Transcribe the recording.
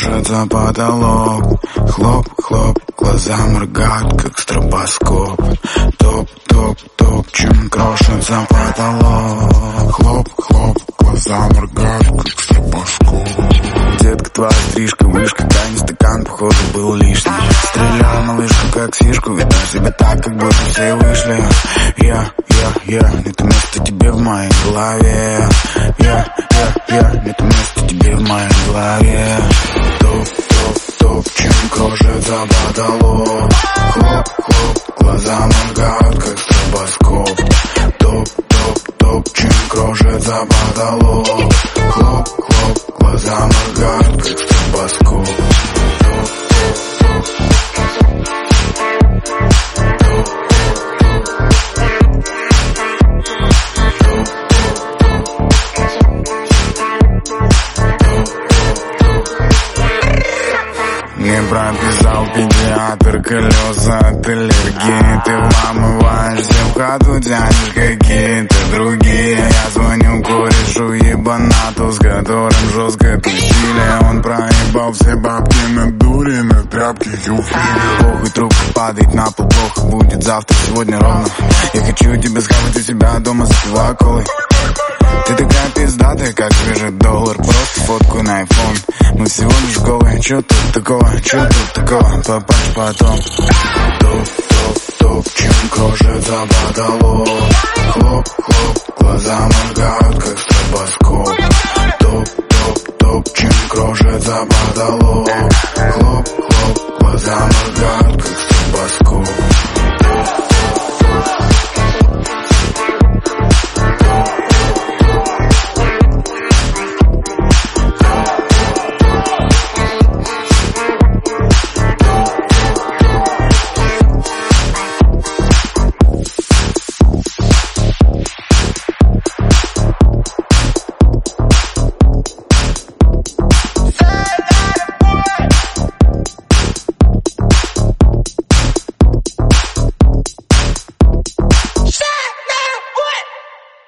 крошится потолок Хлоп, хлоп, глаза моргают, как стробоскоп. Топ, топ, топ, чем крошится потолок Хлоп, хлоп, глаза моргают, как стробоскоп. Детка, твоя стрижка, вышка, дай стакан, походу, был лишний Стрелял на лыжку, как сишку, веду себя так, как будто все вышли. Я, я, я, это место тебе в моей голове. Я, я, я, это место тебе в моей голове. Топ, топ, топ, чем кружится потолок Хлоп, хлоп, глаза моргают, как стробоскоп. Топ, топ, топ, чем кружится потолок Хлоп, хлоп, глаза моргают, как стробоскоп Не прописал педиатр колеса от аллергии Ты вламываешься в хату, тянешь какие-то другие. Я звоню корешу ебанату, с которым жестко тусили Он проебал все бабки на дуре, на тряпке юфили Похуй трубка падает на пол, плохо будет завтра, сегодня ровно. Я хочу тебя схавать у себя дома, запивая колой ты такая пиздатая, как свежий доллар. Просто фотку на iPhone. Мы всего лишь голые, чё тут такого, чё тут такого? Попасть потом. Топ, топ, топ, чем кружится потолок Хлоп, хлоп, глаза моргают, как стробоскоп. Топ, топ, топ, чем кружится потолок Хлоп, хлоп, глаза моргают, как стробоскоп